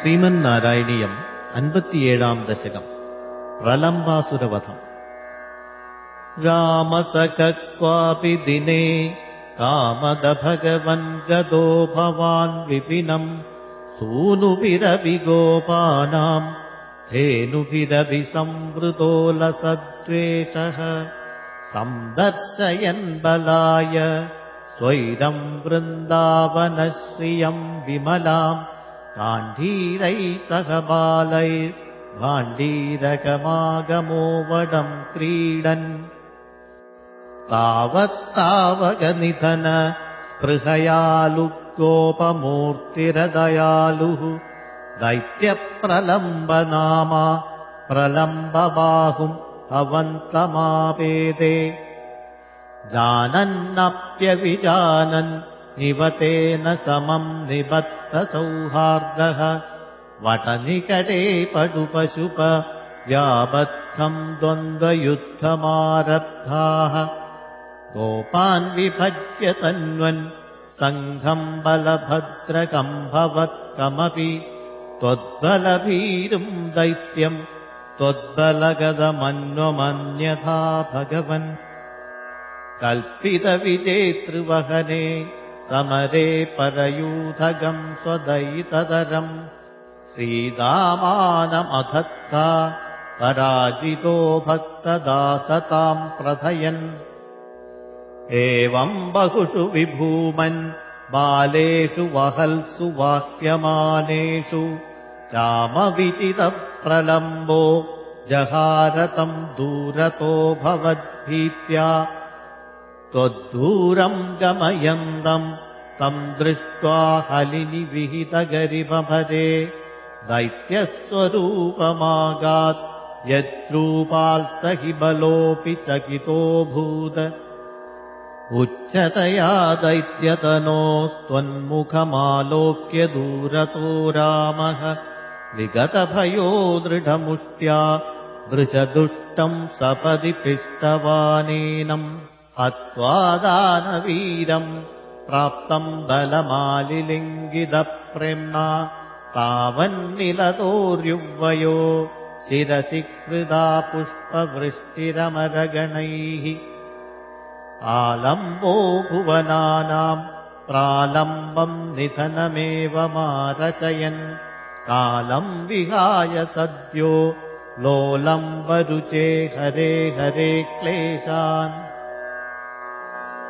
ശ്രീമന്നാരായണീയം അൻപത്തിയേഴാം ദശകം പ്രലംബാസുരവധം രാമസക്വാപി ദിനേ കാമദ ഭഗവൻ ഗതോ ഭവാൻ വിപിനം സൂനുഭിരവി ഗോപാനാം ധേനുഭിരവി സംവൃതോലസദ്വേഷ സന്ദർശയൻ ബലായ സ്വൈരം വൃന്ദാവനശ്രിയം വിമലാം ण्डीरैः सह बालैर्भाण्डीरकमागमो वडम् क्रीडन्। तावत्तावगनिधन स्पृहयालुगोपमूर्तिरदयालुः दैत्यप्रलम्बनामा प्रलम्बबाहुम् अवन्तमापेदे जानन्नप्यविजानन् निवतेन समम् निबद्धसौहार्दः वटनिकटे पटुपशुप व्याबद्धम् द्वन्द्वयुद्धमारब्धाः। गोपान् विभज्य तन्वन् सङ्घम् बलभद्रकम्भवत्कमपि त्वद्बलभीरुम् दैत्यम् त्वद्बलगदमन्वमन्यथा भगवन्। कल्पितविजेतृवहने समरे परयूथगम् स्वदयितदरम् श्रीदामानमधत्ता पराजितो भक्तदासताम् प्रथयन्। एवम् बहुषु विभूमन् बालेषु वहल्सु वाक्यमानेषु रामविचितप्रलम्बो जहारतम् दूरतो भवद्भीत्या। त्वद्दूरम् गमयन्तम् तम् दृष्ट्वा हलिनि विहितगरिभरे दैत्यस्वरूपमागात् यद्रूपाल्स हि बलोऽपि चकितोऽभूत् उच्चतया दैत्यतनोस्त्वन्मुखमालोक्य दूरतो रामः। विगतभयो दृढमुष्ट्या वृषदुष्टम् सपदि पिष्टवानेनम्। हत्वादानवीरम् प्राप्तम् बलमालिलिङ्गिदप्रेम्णा तावन्निलतोर्युवयो शिरसि कृदा पुष्पवृष्टिरमरगणैः आलम्बो भुवनानाम् प्रालम्बम् निधनमेव मारचयन् कालम् विहाय सद्यो लोलम्बरुचे हरे हरे क्लेशान्